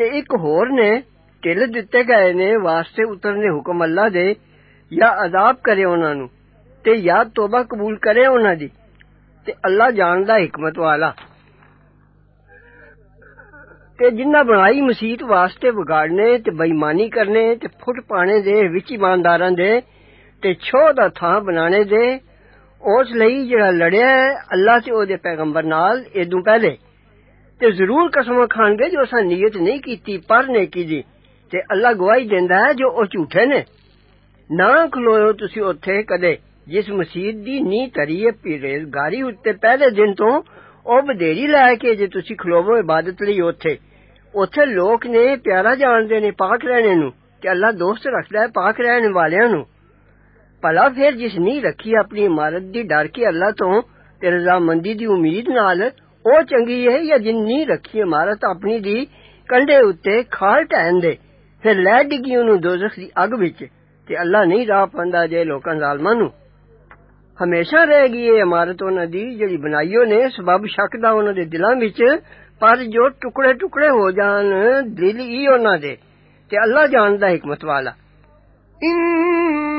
تے ایک ہور نے ٹل دتے گئے نے واسطے اترنے حکم اللہ دے یا عذاب کرے انہاں نو تے یا توبہ قبول کرے انہاں دی تے اللہ جاندا حکمت والا تے جنہ بنائی مسیت واسطے بگاڑنے تے بےمانی کرنے تے پھٹ پانے دے وچ ایمانداراں دے تے چھو دا تھاں بنانے دے اس لئی جڑا لڑیا ہے اللہ تے او دے پیغمبر نال ادوں پہلے تے ضرور قسم کھان گے جو اسا نیت نہیں کیتی، پر نے کی جی تے اللہ گواہی دیندا ہے جو او جھوٹے نے۔ نہ کھلوئے تسی اوتھے کدے۔ جس مسجد دی نی تری ہے پیرے گاری اُتے پہلے دن تو او بدیری لے کے جے تسی کھلوو عبادت لئی اوتھے۔ اوتھے لوک نے پیارا جان دے نے پاک رہنے نو۔ کہ اللہ دوست رکھدا ہے پاک رہن والیاں نو۔ پلا پھر جس نی رکھی اپنی عمارت دی ڈر کے اللہ تو تے رضا دی امید نال ਉਹ ਚੰਗੀ ਹੈ ਜਾਂ ਜਿਨ ਨੀ ਰੱਖੀ ਇਮਾਰਤ ਆਪਣੀ ਦੀ ਕੰਡੇ ਉੱਤੇ ਖਾਲ ਟਹਿਣ ਦੇ ਫਿਰ ਲੈ ਡਿੱਗੀ ਉਹਨੂੰ ਦੋਜ਼ਖ ਦੀ ਅੱਗ ਵਿੱਚ ਤੇ ਅੱਲਾ ਨਹੀਂ ਰਾਹ ਪੰਦਾ ਜੇ ਲੋਕਾਂ ਜ਼ਾਲਮਾਂ ਨੂੰ ਹਮੇਸ਼ਾ ਰਹੇਗੀ ਇਹ ਇਮਾਰਤ ਉਹਨਾਂ ਦੀ ਜਿਹੜੀ ਬਣਾਈਓ ਨੇ ਸਬਬ ਸ਼ੱਕ ਦਾ ਉਹਨਾਂ ਦੇ ਦਿਲਾਂ ਵਿੱਚ ਪਰ ਜੋ ਟੁਕੜੇ ਟੁਕੜੇ ਹੋ ਜਾਣ ਦਿਲ ਹੀ ਉਹਨਾਂ ਦੇ ਤੇ ਅੱਲਾ ਜਾਣਦਾ ਹਕਮਤ ਵਾਲਾ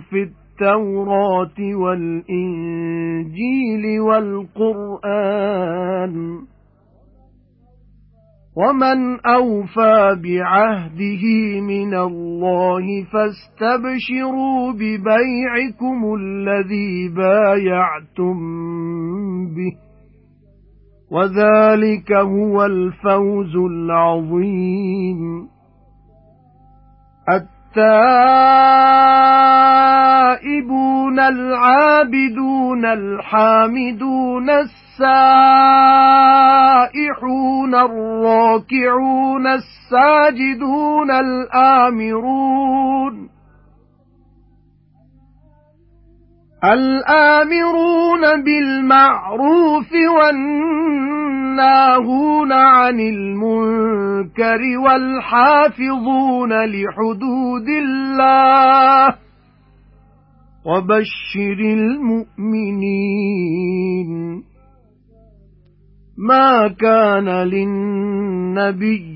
فِي التَّوْرَاةِ وَالْإِنْجِيلِ وَالْقُرْآنِ. وَمَنْ أَوْفَى بِعَهْدِهِ مِنَ اللَّهِ فَاسْتَبْشِرُوا بِبَيْعِكُمُ الَّذِي بايعتم بِهِ. وَذَلِكَ هُوَ الْفَوْزُ الْعَظِيمُ. التائبون العابدون الحامدون السائحون الراكعون الساجدون الآمرون الآمرون بالمعروف والناهون عن المنكر والحافظون لحدود الله وبشر المؤمنين. مَا كَانَ لِلنَّبِيِّ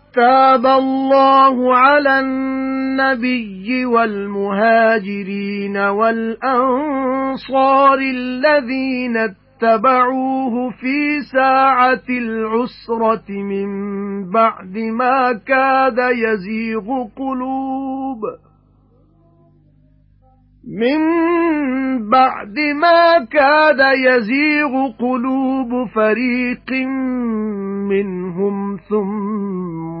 تَابَ اللَّهُ عَلَى النَّبِيِّ وَالْمُهَاجِرِينَ وَالْأَنصَارِ الَّذِينَ اتَّبَعُوهُ فِي سَاعَةِ الْعُسْرَةِ مِنْ بَعْدِ مَا كَادَ يَزِيغُ قُلُوبُ. مِنْ بَعْدِ مَا كَادَ يَزِيغُ قُلُوبُ فَرِيقٍ مِنْهُمْ ثُمَّ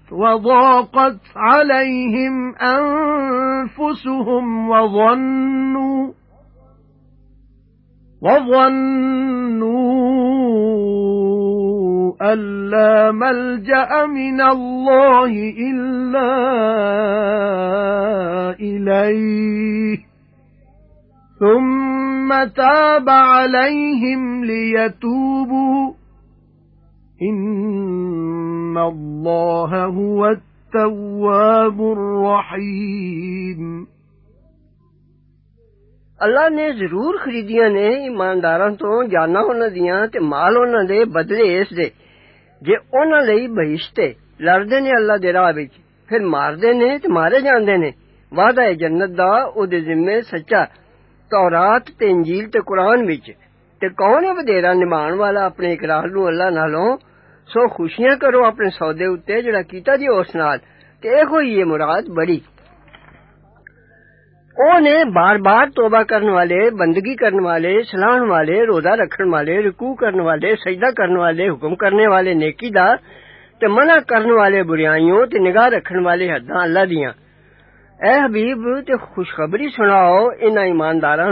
وَضَاقَتْ عَلَيْهِمْ أَنفُسُهُمْ وَظَنُّوا وَظَنُّوا أَن لَّا مَلْجَأَ مِنَ اللَّهِ إِلَّا إِلَيْهِ. ثُمَّ تَابَ عَلَيْهِمْ لِيَتُوبُوا إِنَّ اللَّهَ هُوَ التَّوَّابُ الرَّحِيمُ اللہ نے ضرور خریدیاں نے ایمانداراں تو جاناں انہاں دیاں تے مال انہاں دے بدلے اس دے جے انہاں لئی بہشت ہے لڑدے نے اللہ دے راہ وچ پھر ماردے نے تے مارے جاندے نے وعدہ ہے جنت دا أو دے ذمے سچا تورات تے انجیل تے قرآن وچ تے کون ہے بدیرا نمان والا اپنے اقرار نو اللہ نالوں سو خوشیاں کرو اپنے سودے اتنے جڑا کیتا جی اس نال۔ تے اے کوئی مراد بڑی۔ او نے بار بار توبہ کرن والے، بندگی کرن والے سلام والے، روزہ رکھن والے رکو کرنے والے، سجدہ کرن والے، حکم کرنے والے، نیکی دا تے منع کرنے والے بریائیوں تے نگاہ رکھن والے حداں اللہ دیاں۔ اے حبیب، تے خوشخبری سناؤ، انہاں ایمانداراں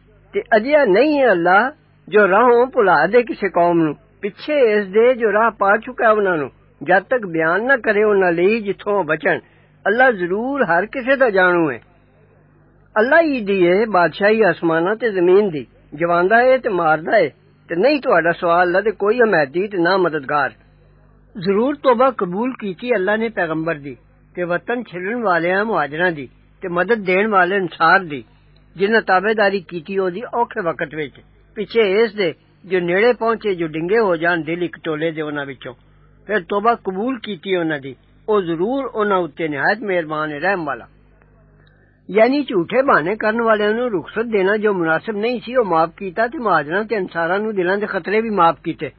تے اجیا نہیں ہے اللہ جو راہوں بھلا دے کسی قوم نو پیچھے اس دے جو راہ پا چکا ہے انہاں نو جد تک بیان نہ کرے انہاں لئی جتھوں بچن اللہ ضرور ہر کسی دا جانو ہے اللہ ہی دی ہے بادشاہی آسماناں تے زمین دی جواندا ہے تے ماردا ہے تے نہیں تہاڈا سوال اللہ دے کوئی حمایتی تے نہ مددگار ضرور توبہ قبول کیتی اللہ نے پیغمبر دی تے وطن چھلن والیاں مہاجراں دی تے مدد دین والے انصار دی ਜਿਨ੍ਹਾਂ ਤਾਬੇਦਾਰੀ ਕੀਤੀ ਉਹਦੀ ਔਖੇ ਵਕਤ ਵਿੱਚ ਪਿੱਛੇ ਇਸ ਦੇ ਜੋ ਨੇੜੇ ਪਹੁੰਚੇ ਜੋ ਡਿੰਗੇ ਹੋ ਜਾਣ ਦਿਲ ਇੱਕ ਟੋਲੇ ਦੇ ਉਹਨਾਂ ਵਿੱਚੋਂ ਫਿਰ ਤੋਬਾ ਕਬੂਲ ਕੀਤੀ ਉਹਨਾਂ ਦੀ ਉਹ ਜ਼ਰੂਰ ਉਹਨਾਂ ਉੱਤੇ ਨਿਹਾਇਤ ਮਿਹਰਬਾਨ ਹੈ ਰਹਿਮ ਵਾਲਾ ਯਾਨੀ ਝੂਠੇ ਬਹਾਨੇ ਕਰਨ ਵਾਲਿਆਂ ਨੂੰ ਰੁਖਸਤ ਦੇਣਾ ਜੋ ਮੁਨਾਸਬ ਨਹੀਂ ਸੀ ਉਹ ਮਾਫ ਕੀਤਾ ਤੇ ਮਹਾਜਰਾਂ ਤੇ ਅਨਸਾਰਾਂ ਨੂੰ ਦਿਲਾਂ ਦੇ ਖਤਰੇ ਵੀ ਮਾਫ ਕੀਤੇ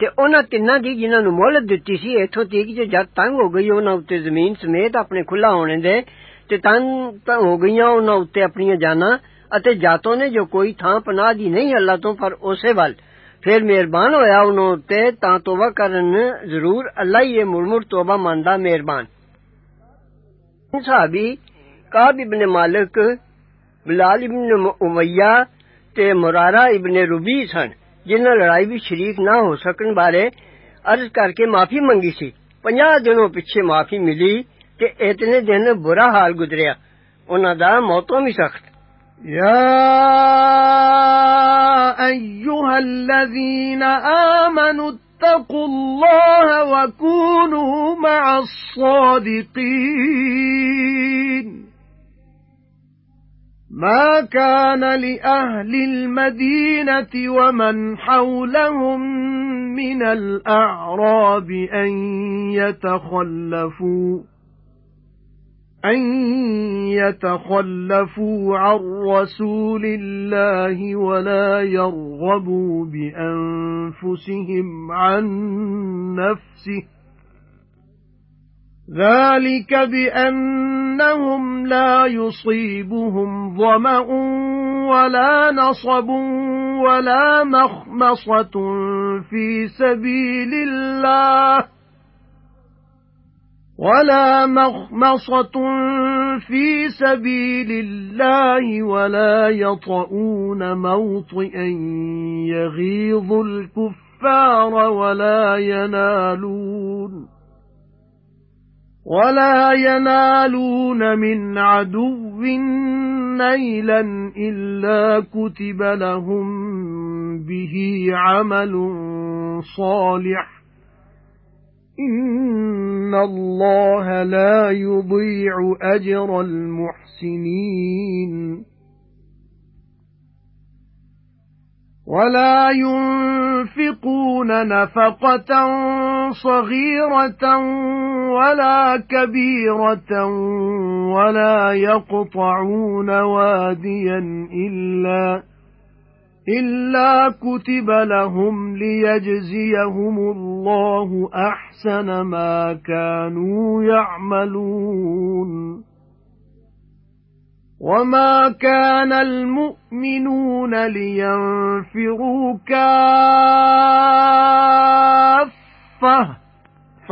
ਤੇ ਉਹਨਾਂ ਤਿੰਨਾਂ ਦੀ ਜਿਨ੍ਹਾਂ ਨੂੰ ਮੋਹਲਤ ਦਿੱਤੀ ਸੀ ਇਥੋਂ ਤੀਕ ਜੇ ਜਦ ਤੰਗ ਹੋ ਗਈ ਉਹਨਾਂ ਉੱਤੇ ਜ਼ਮੀਨ ਸਮੇਤ ਆਪਣੇ ਖੁੱਲਾ ਹੋਣੇ ਦੇ ਤੇ ਤੰਗ ਤਾਂ ਹੋ ਗਈਆਂ ਉਹਨਾਂ ਉੱਤੇ ਆਪਣੀਆਂ ਜਾਨਾਂ ਅਤੇ ਜਾਤੋਂ ਨੇ ਜੋ ਕੋਈ ਥਾਂ ਪਨਾਹ ਦੀ ਨਹੀਂ ਅੱਲਾ ਤੋਂ ਪਰ ਉਸੇ ਵੱਲ ਫਿਰ ਮਿਹਰਬਾਨ ਹੋਇਆ ਉਹਨਾਂ ਉੱਤੇ ਤਾਂ ਤੋਬਾ ਕਰਨ ਜ਼ਰੂਰ ਅੱਲਾ ਹੀ ਇਹ ਮੁਰਮੁਰ ਤੋਬਾ ਮੰਨਦਾ ਮਿਹਰਬਾਨ ਸਾਹਬੀ ਕਾਬ ਇਬਨ ਮਾਲਿਕ ਬਿਲਾਲ ਇਬਨ ਉਮਈਆ ਤੇ ਮੁਰਾਰਾ ਇਬਨ ਰੁਬੀ ਸਨ ਜਿਨ੍ਹਾਂ ਲੜਾਈ ਵਿੱਚ ਸ਼ਰੀਕ ਨਾ ਹੋ ਸਕਣ ਬਾਰੇ ਅਰਜ਼ ਕਰਕੇ ਮਾਫੀ ਮੰਗੀ ਸੀ 50 ਦਿਨੋਂ ਪਿੱਛੇ ਮਾਫੀ ਮਿਲੀ ਕਿ ਇਤਨੇ ਦਿਨ ਬੁਰਾ ਹਾਲ ਗੁਜ਼ਰਿਆ ਉਹਨਾਂ ਦਾ ਮੌਤੋਂ ਵੀ سخت۔ يا ايها الذين آمنوا اتقوا الله وكونوا مع الصادقين ما كان لأهل المدينة ومن حولهم من الأعراب أن يتخلفوا أَن يَتَخَلَّفُوا عَن رَّسُولِ اللَّهِ وَلَا يَرْغَبُوا بِأَنفُسِهِمْ عَن نَّفْسِهِ. ذَلِكَ بِأَنَّ أَنَّهُمْ لَا يُصِيبُهُمْ ظَمَأٌ وَلَا نَصَبٌ وَلَا مَخْمَصَةٌ فِي سَبِيلِ اللَّهِ. وَلَا مَخْمَصَةٌ فِي سَبِيلِ اللَّهِ وَلَا يَطَؤُونَ مَوْطِئًا يَغِيظُ الْكُفَّارَ وَلَا يَنَالُونَ وَلَا يَنَالُونَ مِنْ عَدُوٍّ نَيْلًا إِلَّا كُتِبَ لَهُم بِهِ عَمَلٌ صَالِحٌ إِنَّ اللَّهَ لَا يُضِيعُ أَجْرَ الْمُحْسِنِينَ وَلَا يُنفِقُونَ نَفَقَةً صَغِيرَةً وَلَا كَبِيرَةً وَلَا يَقْطَعُونَ وَادِيًا إِلَّا إِلَّا كُتِبَ لَهُمْ لِيَجْزِيَهُمُ اللَّهُ أَحْسَنَ مَا كَانُوا يَعْمَلُونَ. وَمَا كَانَ الْمُؤْمِنُونَ لِيَنفِرُوا كَافَّةً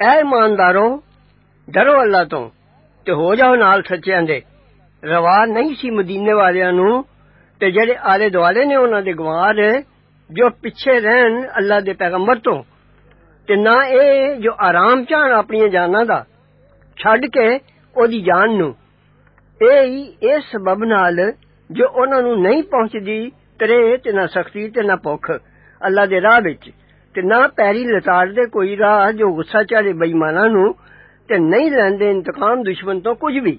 اے ایمانداروں ڈرو اللہ تو تے ہو جاؤ نال سچیاں دے روا نہیں سی مدینے والیاں نو تے جڑے آلے دوالے نے انہاں دے گوار جو پیچھے رہن اللہ دے پیغمبر تو تے نہ اے جو آرام چاہن اپنی جاناں دا چھڈ کے اودی جان نو اے ہی اے سبب نال جو انہاں نو نہیں پہنچدی ترے تے نہ سختی تے نہ بھوک اللہ دے راہ وچ تے نہ پیری لتار دے کوئی راہ جو غصہ چڑھے بےمانا نو تے نہیں لیندے انتقام دشمن تو کچھ بھی۔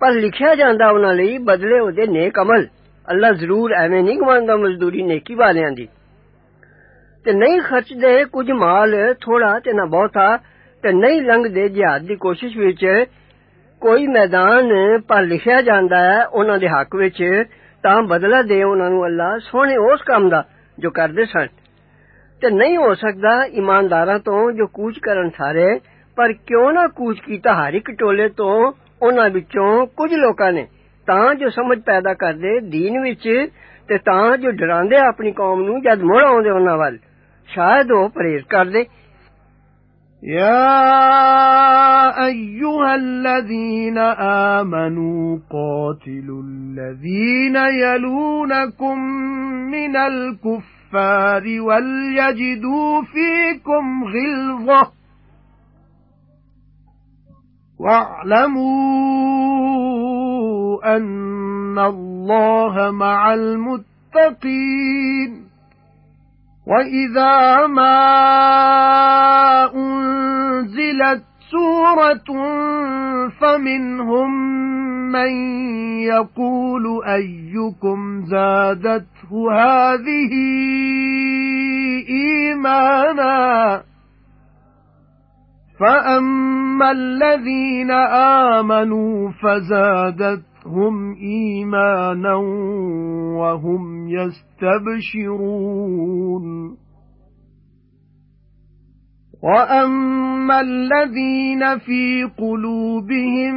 پر لکھیا جاندا انہاں لئی بدلے اودے نیک عمل۔ اللہ ضرور ایویں نہیں گواندا مزدوری نیکی والیاں دی۔ تے نہیں خرچ دے کچھ مال تھوڑا تے نہ بہتا تے نہیں لنگ دے جہاد دی کوشش وچ کوئی میدان پر لکھیا جاندا ہے انہاں دے حق وچ، تاں بدلہ دے انہاں نو اللہ سونے اس کام دا جو کردے سن۔ ਤੇ ਨਹੀਂ ਹੋ ਸਕਦਾ ਇਮਾਨਦਾਰਾਂ ਤੋਂ ਜੋ ਕੂਚ ਕਰਨ ਸਾਰੇ ਪਰ ਕਿਉਂ ਨਾ ਕੂਚ ਕੀਤਾ ਹਰ ਇੱਕ ਟੋਲੇ ਤੋਂ ਉਹਨਾਂ ਵਿੱਚੋਂ ਕੁਝ ਲੋਕਾਂ ਨੇ ਤਾਂ ਜੋ ਸਮਝ ਪੈਦਾ ਕਰਦੇ دین ਵਿੱਚ ਤੇ ਤਾਂ ਜੋ ਡਰਾਉਂਦੇ ਆਪਣੀ ਕੌਮ ਨੂੰ ਜਦ ਮੁੜ ਆਉਂਦੇ ਉਹਨਾਂ ਵੱਲ ਸ਼ਾਇਦ ਉਹ ਪਰਹੇਜ਼ ਕਰਦੇ يَا أَيُّهَا الَّذِينَ آمَنُوا قَاتِلُوا الَّذِينَ يَلُونَكُم مِّنَ الْكُفَّارِ وَلْيَجِدُوا فِيكُمْ غِلْظَةً. وَاعْلَمُوا أَنَّ اللَّهَ مَعَ الْمُتَّقِينَ. وَإِذَا مَا أُنْزِلَتْ سُورَةٌ فَمِنْهُمْ مَن يَقُولُ أَيُّكُمْ زَادَتْهُ هَذِهِ إِيمَانًا فَأَمَّا الَّذِينَ آمَنُوا فَزَادَتْهُمْ إِيمَانًا وَهُمْ يَسْتَبْشِرُونَ. وَأَمَّا الَّذِينَ فِي قُلُوبِهِم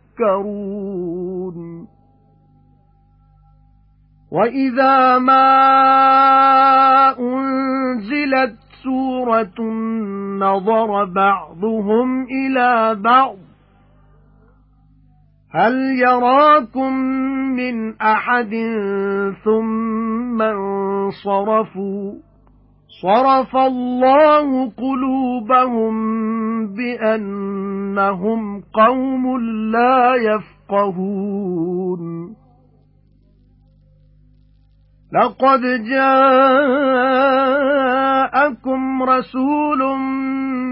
وَإِذَا مَا أُنْزِلَتْ سُورَةٌ نَظَرَ بَعْضُهُمْ إِلَى بَعْضٍ. هَلْ يَرَاكُمْ مِنْ أَحَدٍ ثُمَّ انصَرَفُوا؟ صَرَفَ اللَّهُ قُلُوبَهُم بِأَنَّهُمْ قَوْمٌ لَّا يَفْقَهُونَ. لَقَدْ جَاءَكُمْ رَسُولٌ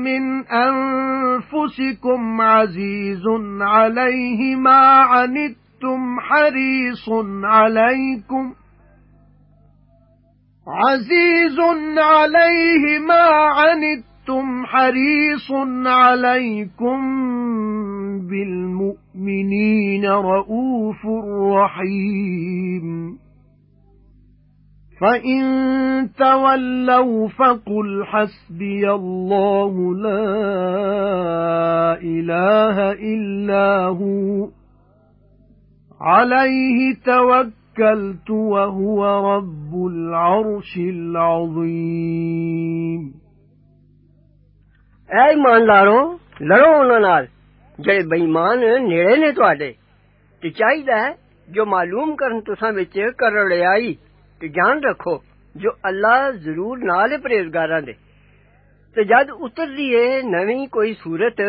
مِنْ أَنفُسِكُمْ عَزِيزٌ عَلَيْهِ مَا عَنِتُّمْ حَرِيصٌ عَلَيْكُمْ عَزِيزٌ عَلَيْهِ مَا عَنِتُّمْ حَرِيصٌ عَلَيْكُمْ بِالْمُؤْمِنِينَ رَءُوفٌ رَحِيمٌ. فَإِن تَوَلَّوْا فَقُلْ حَسْبِيَ اللَّهُ لَا إِلَٰهَ إِلَّا هُوَ. عَلَيْهِ تَوَكَّلْتُ توكلت وهو رب العرش العظيم. اے ایماندارو لڑو انہاں نال جڑے بے ایمان نیڑے نے تواڈے تے چاہیدا ہے جو معلوم کرن تساں وچ کر لڑائی تے جان رکھو جو اللہ ضرور نال پرہیزگاراں دے۔ تے جد اتر دیئے نویں کوئی صورت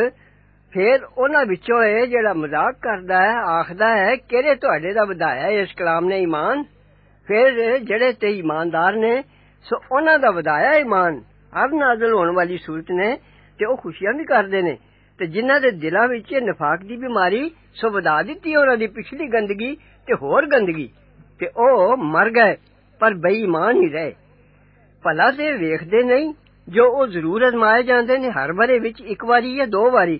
ਫਿਰ ਉਹਨਾਂ ਵਿੱਚੋਂ ਏ ਜਿਹੜਾ ਮਜ਼ਾਕ ਕਰਦਾ ਹੈ ਆਖਦਾ ਹੈ ਕਿਹੜੇ ਤੁਹਾਡੇ ਦਾ ਵਧਾਇਆ ਇਸ ਕਲਾਮ ਨੇ ਈਮਾਨ ਫਿਰ ਜਿਹੜੇ ਤੇ ਈਮਾਨਦਾਰ ਨੇ ਸੋ ਉਹਨਾਂ ਦਾ ਵਧਾਇਆ ਈਮਾਨ ਅਬ ਨਾਜ਼ਲ ਹੋਣ ਵਾਲੀ ਸੂਰਤ ਨੇ ਤੇ ਉਹ ਖੁਸ਼ੀਆਂ ਵੀ ਕਰਦੇ ਨੇ ਤੇ ਜਿਨ੍ਹਾਂ ਦੇ ਦਿਲਾਂ ਵਿੱਚ ਨਫਾਕ ਦੀ ਬਿਮਾਰੀ ਸੋ ਵਧਾ ਦਿੱਤੀ ਉਹਨਾਂ ਦੀ ਪਿਛਲੀ ਗੰਦਗੀ ਤੇ ਹੋਰ ਗੰਦਗੀ ਤੇ ਉਹ ਮਰ ਗਏ ਪਰ ਬੇਈਮਾਨ ਹੀ ਰਹੇ ਭਲਾ ਤੇ ਵੇਖਦੇ ਨਹੀਂ ਜੋ ਉਹ ਜ਼ਰੂਰ ਅਜ਼ਮਾਏ ਜਾਂਦੇ ਨੇ ਹਰ ਬਰੇ ਵਿੱਚ ਇੱਕ ਵਾਰੀ ਜਾਂ ਦੋ ਵਾਰੀ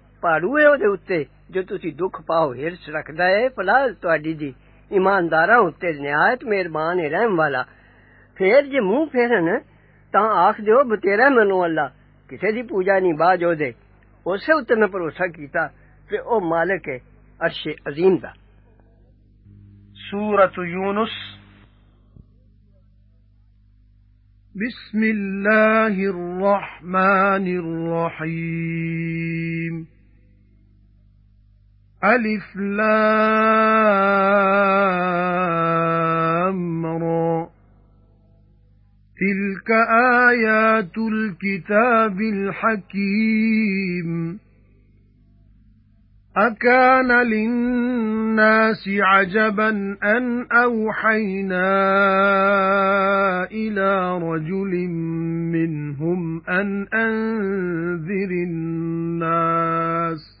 ਤੁਹਾਡੇ ਆਪਣੇ ਵਿੱਚੋਂ ਪਾੜੂ ਹੈ ਉਹਦੇ ਉੱਤੇ ਜੋ ਤੁਸੀਂ ਦੁੱਖ ਪਾਓ ਹਿਰਸ ਰੱਖਦਾ ਹੈ ਫਲਾ ਤੁਹਾਡੀ ਦੀ ਇਮਾਨਦਾਰਾਂ ਉੱਤੇ ਨਿਹਾਇਤ ਮਿਹਰਬਾਨ ਹੈ ਰਹਿਮ ਵਾਲਾ ਫੇਰ ਜੇ ਮੂੰਹ ਫੇਰਨ ਤਾਂ ਆਖ ਦਿਓ ਬਤੇਰਾ ਮੈਨੂੰ ਅੱਲਾ ਕਿਸੇ ਦੀ ਪੂਜਾ ਨਹੀਂ ਬਾਜ ਉਹਦੇ ਉਸੇ ਉੱਤੇ ਮੈਂ ਭਰੋਸਾ ਕੀਤਾ ਤੇ ਉਹ ਮਾਲਕ ਹੈ ਅਰਸ਼ ਅਜ਼ੀਮ ਦਾ ਸੂਰਤ ਯੂਨਸ بسم الله الرحمن الرحيم ألف لام را. تلك آيات الكتاب الحكيم. أَكَانَ لِلنَّاسِ عَجَبًا أَنْ أَوْحَيْنَا إِلَى رَجُلٍ مِنْهُمْ أَنْ أَنذِرِ النَّاسَ.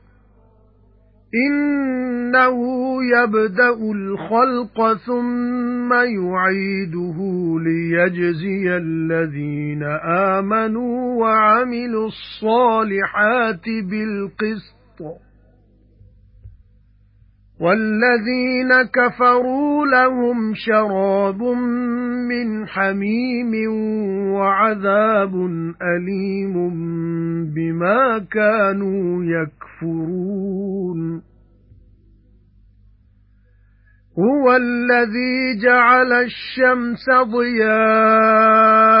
إِنَّهُ يَبْدَأُ الْخَلْقَ ثُمَّ يُعِيدُهُ لِيَجْزِيَ الَّذِينَ آمَنُوا وَعَمِلُوا الصَّالِحَاتِ بِالْقِسْطِ وَالَّذِينَ كَفَرُوا لَهُمْ شَرَابٌ مِّنْ حَمِيمٍ وَعَذَابٌ أَلِيمٌ بِمَا كَانُوا يَكْفُرُونَ. هُوَ الَّذِي جَعَلَ الشَّمْسَ ضِيَاءً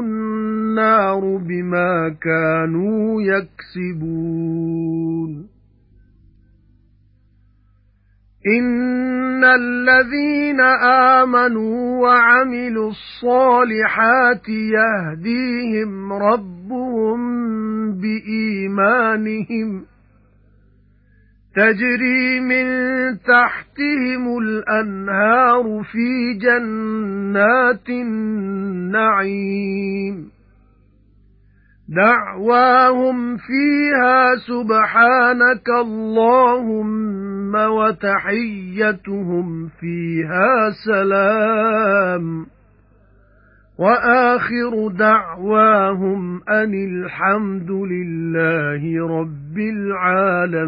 النَّارُ بِمَا كَانُوا يَكْسِبُونَ إِنَّ الَّذِينَ آمَنُوا وَعَمِلُوا الصَّالِحَاتِ يَهْدِيهِمْ رَبُّهُم بِإِيمَانِهِمْ تَجْرِي مِن تَحْتِهِمُ الْأَنْهَارُ فِي جَنَّاتِ النَّعِيمِ. دَعْوَاهُمْ فِيهَا سُبْحَانَكَ اللَّهُمَّ وَتَحِيَّتُهُمْ فِيهَا سَلَامٌ. وَآخِرُ دَعْوَاهُمْ أَنِ الْحَمْدُ لِلَّهِ رَبِّ الْعَالَمِينَ.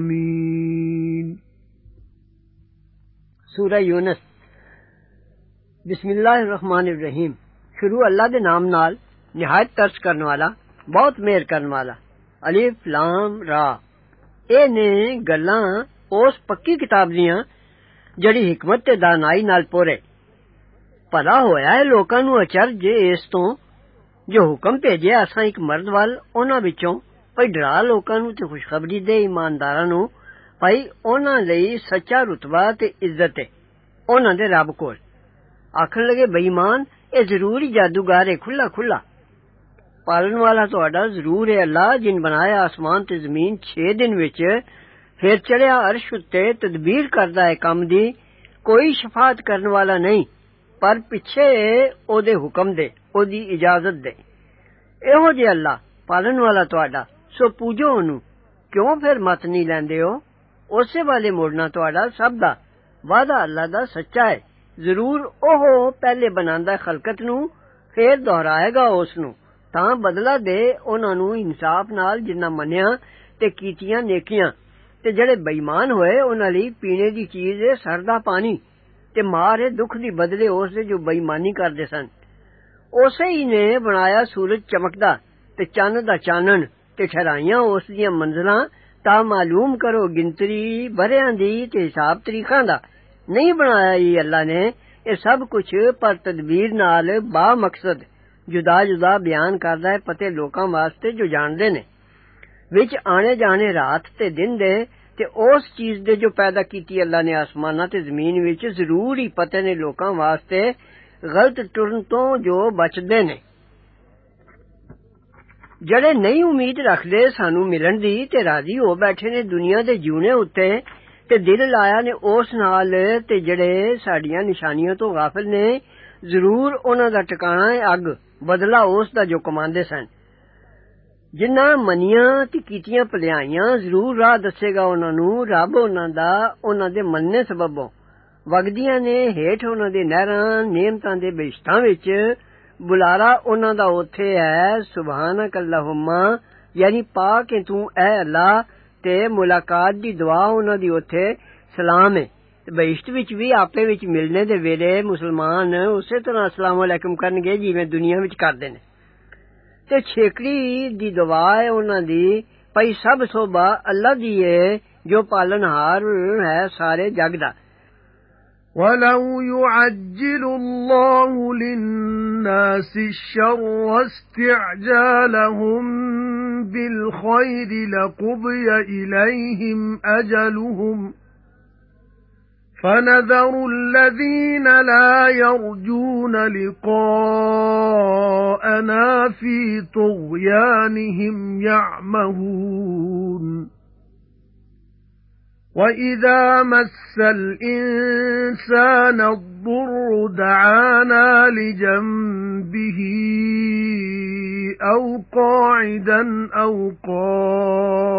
سورہ یونس. بسم اللہ الرحمن الرحیم. شروع اللہ دے نام نال نہایت ترس کرن والا بہت مہر کرن والا. الف لام را. اے نے گلاں اس پکی کتاب دیاں جڑی حکمت تے دانائی نال پورے۔ ਭਲਾ ਹੋਇਆ ਹੈ ਲੋਕਾਂ ਨੂੰ ਅਚਰਜ ਇਸ ਤੋਂ ਜੋ ਹੁਕਮ ਭੇਜਿਆ ਅਸਾਂ ਇੱਕ ਮਰਦ ਵੱਲ ਉਹਨਾਂ ਵਿੱਚੋਂ ਭਈ ਡਰਾ ਲੋਕਾਂ ਨੂੰ ਤੇ ਖੁਸ਼ਖਬਰੀ ਦੇ ਇਮਾਨਦਾਰਾਂ ਨੂੰ ਭਈ ਉਹਨਾਂ ਲਈ ਸੱਚਾ ਰਤਬਾ ਤੇ ਇੱਜ਼ਤ ਹੈ ਉਹਨਾਂ ਦੇ ਰੱਬ ਕੋਲ ਆਖਣ ਲਗੇ ਬੇਈਮਾਨ ਇਹ ਜ਼ਰੂਰ ਹੀ ਜਾਦੂਗਰ ਹੈ ਖੁੱਲਾ ਖੁੱਲਾ ਪਾਲਣ ਵਾਲਾ ਤੁਹਾਡਾ ਜ਼ਰੂਰ ਹੈ ਅੱਲਾ ਜਿਨ ਬਣਾਇਆ ਆਸਮਾਨ ਤੇ ਜ਼ਮੀਨ 6 ਦਿਨ ਵਿੱਚ ਫਿਰ ਚੜਿਆ ਅਰਸ਼ ਉੱਤੇ ਤਦਬੀਰ ਕਰਦਾ ਹੈ ਕੰਮ ਦੀ ਕੋਈ ਸ਼ਫਾਅਤ ਕਰਨ ਵਾਲਾ ਨਹੀਂ ਪਰ ਪਿੱਛੇ ਉਹਦੇ ਹੁਕਮ ਦੇ ਉਹਦੀ ਇਜਾਜ਼ਤ ਦੇ ਇਹੋ ਜਿਹਾ ਅੱਲਾ ਪਾਲਣ ਵਾਲਾ ਤੁਹਾਡਾ ਸੋ ਪੂਜੋ ਉਹਨੂੰ ਕਿਉਂ ਫਿਰ ਮਤ ਨਹੀਂ ਲੈਂਦੇ ਹੋ ਉਸੇ ਵਾਲੇ ਮੋੜਨਾ ਤੁਹਾਡਾ ਸਭ ਦਾ ਵਾਦਾ ਅੱਲਾ ਦਾ ਸੱਚਾ ਹੈ ਜ਼ਰੂਰ ਉਹ ਪਹਿਲੇ ਬਣਾਉਂਦਾ ਖਲਕਤ ਨੂੰ ਫੇਰ ਦੁਹਰਾਏਗਾ ਉਸ ਨੂੰ ਤਾਂ ਬਦਲਾ ਦੇ ਉਹਨਾਂ ਨੂੰ ਇਨਸਾਫ ਨਾਲ ਜਿੰਨਾ ਮੰਨਿਆ ਤੇ ਕੀਤੀਆਂ ਨੇਕੀਆਂ ਤੇ ਜਿਹੜੇ ਬੇਈਮਾਨ ਹੋਏ ਉਹਨਾਂ ਲਈ ਪੀਣੇ ਦੀ ਚੀਜ਼ ਹੈ ਸਰਦਾ ਪਾਣੀ تے مارے دکھ دی بدلے اس دے جو بےمانی کردے سن۔ اسے ہی نے بنایا سورج چمکدا تے چن دا چانن تے ٹھہرائیاں اس دیاں منزلاں۔ تا معلوم کرو گنتری بریاں دی تے حساب تریخاں دا۔ نہیں بنایا یہ اللہ نے۔ اے سب کچھ پر تدبیر نال با مقصد جدا جدا بیان کردا ہے پتے لوکاں واسطے جو جاندے نے۔ وچ آنے جانے رات تے دن دے تے اس چیز دے جو پیدا کیتی اللہ نے آسمانہ تے زمین وچ ضرور ہی پتہ نے لوکاں واسطے غلط ٹرن تو جو بچدے نے۔ جڑے نہیں امید رکھدے سانو ملن دی تے راضی ہو بیٹھے نے دنیا دے جیونے اتے تے دل لایا نے اس نال تے جڑے ساڈیاں نشانیاں تو غافل نے، ضرور انہاں دا ٹکانا ہے اگ بدلہ اس دا جو کماندے سن۔ ਜਿਨ੍ਹਾਂ ਮੰਨੀਆਂ ਤੇ ਕੀਤੀਆਂ ਭਲਾਈਆਂ ਜ਼ਰੂਰ ਰਾਹ ਦੱਸੇਗਾ ਉਹਨਾਂ ਨੂੰ ਰੱਬ ਉਹਨਾਂ ਦਾ ਉਹਨਾਂ ਦੇ ਮੰਨਣੇ ਸਬਬੋਂ ਵਗਦੀਆਂ ਨੇ ਹੇਠ ਉਹਨਾਂ ਦੇ ਨਹਿਰਾਂ ਨੇਮਤਾਂ ਦੇ ਬਿਸ਼ਤਾਂ ਵਿੱਚ ਬੁਲਾਰਾ ਉਹਨਾਂ ਦਾ ਉੱਥੇ ਹੈ ਸੁਭਾਨਕ ਅੱਲਾਹੁਮਾ ਯਾਨੀ ਪਾਕ ਹੈ ਤੂੰ ਐ ਅੱਲਾ ਤੇ ਮੁਲਾਕਾਤ ਦੀ ਦੁਆ ਉਹਨਾਂ ਦੀ ਉੱਥੇ ਸਲਾਮ ਹੈ ਤੇ ਬਹਿਸ਼ਤ ਵਿੱਚ ਵੀ ਆਪੇ ਵਿੱਚ ਮਿਲਣੇ ਦੇ ਵੇਲੇ ਮੁਸਲਮਾਨ ਉਸੇ ਤਰ੍ਹਾਂ ਅਸਲਾਮ ਅਲੈਕਮ ਕਰਨਗੇ ਜਿਵੇਂ ਦੁਨੀਆ ਵਿੱਚ ਕਰਦੇ تے چھیکڑی دی دعا ہے انہاں دی۔ پئی سب سوبا اللہ دی ہے، جو پالن ہار ہے سارے جگ دا۔ ولو يعجل الله للناس الشر واستعجالهم بالخير لقضي فَنَذَرُ الَّذِينَ لَا يَرْجُونَ لِقَاءَنَا فِي طُغْيَانِهِمْ يَعْمَهُونَ وَإِذَا مَسَّ الْإِنسَانَ الضُّرُّ دَعَانَا لِجَنبِهِ أَوْ قَاعِدًا أَوْ قَائِمًا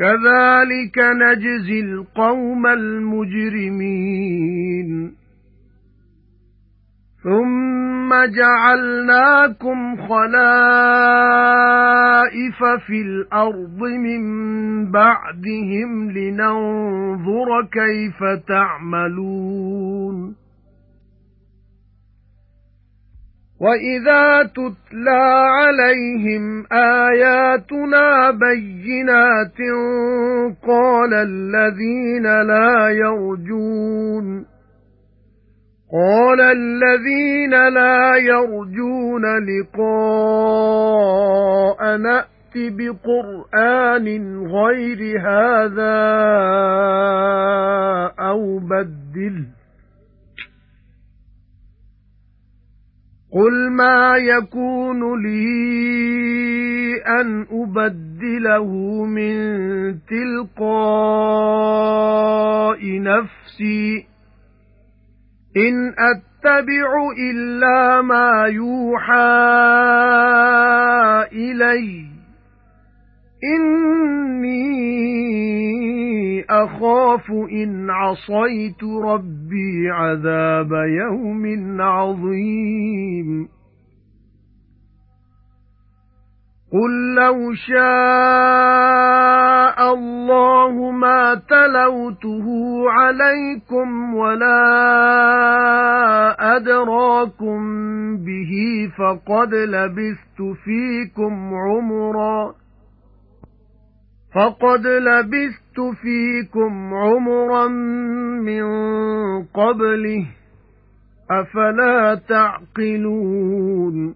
كَذَلِكَ نَجْزِي الْقَوْمَ الْمُجْرِمِينَ. ثُمَّ جَعَلْنَاكُمْ خَلَائِفَ فِي الْأَرْضِ مِنْ بَعْدِهِمْ لِنَنظُرَ كَيْفَ تَعْمَلُونَ. وَإِذَا تُتْلَى عَلَيْهِمْ آيَاتُنَا بَيِّنَاتٍ قَالَ الَّذِينَ لَا يَرْجُونَ قَالَ الَّذِينَ لَا يَرْجُونَ لِقَاءَ نَأْتِ بِقُرْآنٍ غَيْرِ هَذَا أَوْ بَدِّلْهُ قُلْ مَا يَكُونُ لِي أَنْ أُبَدِّلَهُ مِنْ تِلْقَاءِ نَفْسِي إِنْ أَتَّبِعُ إِلَّا مَا يُوحَى إِلَيَّ إِنِّي أَخَافُ إِنْ عَصَيْتُ رَبِّي عَذَابَ يَوْمٍ عَظِيمٍ. قُل لَّوْ شَاءَ اللَّهُ مَا تَلَوْتُهُ عَلَيْكُمْ وَلَا أَدْرَاكُمْ بِهِ فَقَدْ لَبِثْتُ فِيكُمْ عُمُرًا. فَقَدْ لَبِثْتُ فِيكُمْ عُمُرًا مِنْ قَبْلِهِ أَفَلَا تَعْقِلُونَ